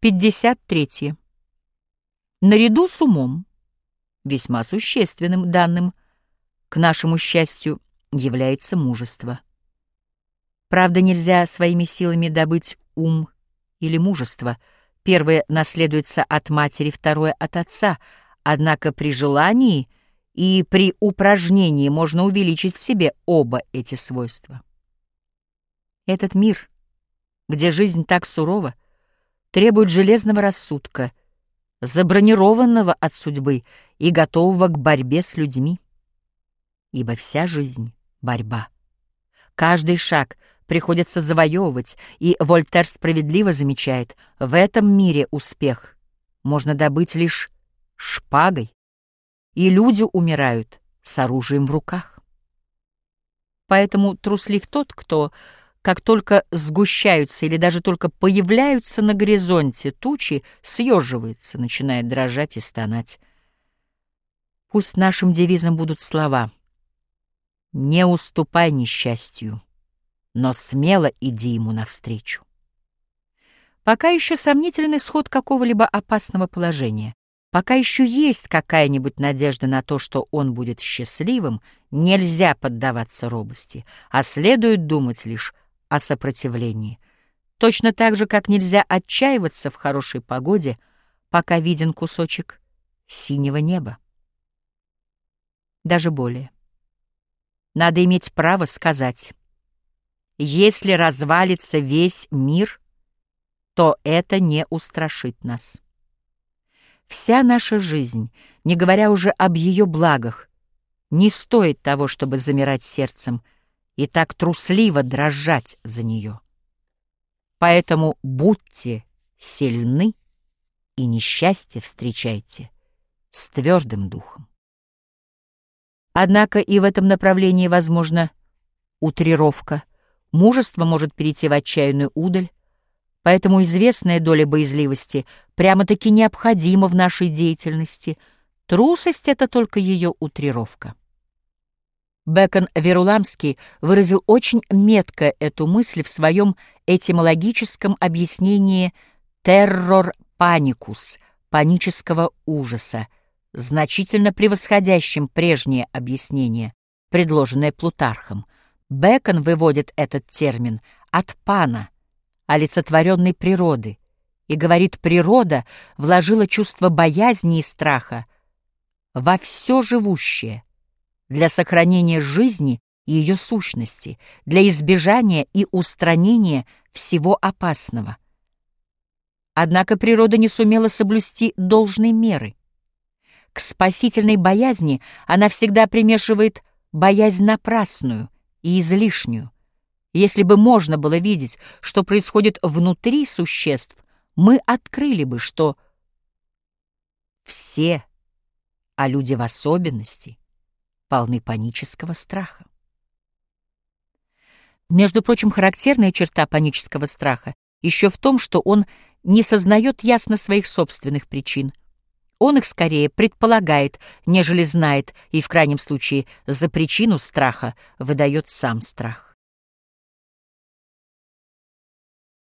53. Наряду с умом, весьма существенным данным, к нашему счастью, является мужество. Правда, нельзя своими силами добыть ум или мужество. Первое наследуется от матери, второе — от отца. Однако при желании и при упражнении можно увеличить в себе оба эти свойства. Этот мир, где жизнь так сурова, требует железного рассудка, забронированного от судьбы и готового к борьбе с людьми. Ибо вся жизнь — борьба. Каждый шаг приходится завоевывать, и Вольтер справедливо замечает, в этом мире успех можно добыть лишь шпагой, и люди умирают с оружием в руках. Поэтому труслив тот, кто, как только сгущаются или даже только появляются на горизонте тучи, съеживается, начинает дрожать и стонать. Пусть нашим девизом будут слова «Не уступай несчастью» но смело иди ему навстречу. Пока еще сомнительный исход какого-либо опасного положения, пока еще есть какая-нибудь надежда на то, что он будет счастливым, нельзя поддаваться робости, а следует думать лишь о сопротивлении. Точно так же, как нельзя отчаиваться в хорошей погоде, пока виден кусочек синего неба. Даже более. Надо иметь право сказать если развалится весь мир, то это не устрашит нас. Вся наша жизнь, не говоря уже об ее благах, не стоит того, чтобы замирать сердцем и так трусливо дрожать за нее. Поэтому будьте сильны и несчастье встречайте с твердым духом. Однако и в этом направлении возможна утрировка — Мужество может перейти в отчаянную удаль, поэтому известная доля боязливости прямо-таки необходима в нашей деятельности. Трусость — это только ее утрировка. Бекон Веруламский выразил очень метко эту мысль в своем этимологическом объяснении «террор паникус» — панического ужаса, значительно превосходящим прежнее объяснение, предложенное Плутархом — Бекон выводит этот термин от пана, олицетворенной природы, и говорит, природа вложила чувство боязни и страха во все живущее для сохранения жизни и ее сущности, для избежания и устранения всего опасного. Однако природа не сумела соблюсти должной меры. К спасительной боязни она всегда примешивает боязнь напрасную, и излишнюю. Если бы можно было видеть, что происходит внутри существ, мы открыли бы, что все, а люди в особенности, полны панического страха. Между прочим, характерная черта панического страха еще в том, что он не сознает ясно своих собственных причин — он их скорее предполагает, нежели знает, и в крайнем случае за причину страха выдает сам страх.